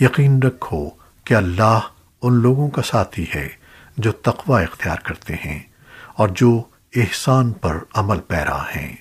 یقین رکھو کہ اللہ ان لوگوں کا ساتھی ہے جو تقوی اختیار کرتے ہیں اور جو احسان پر عمل پیرا ہیں۔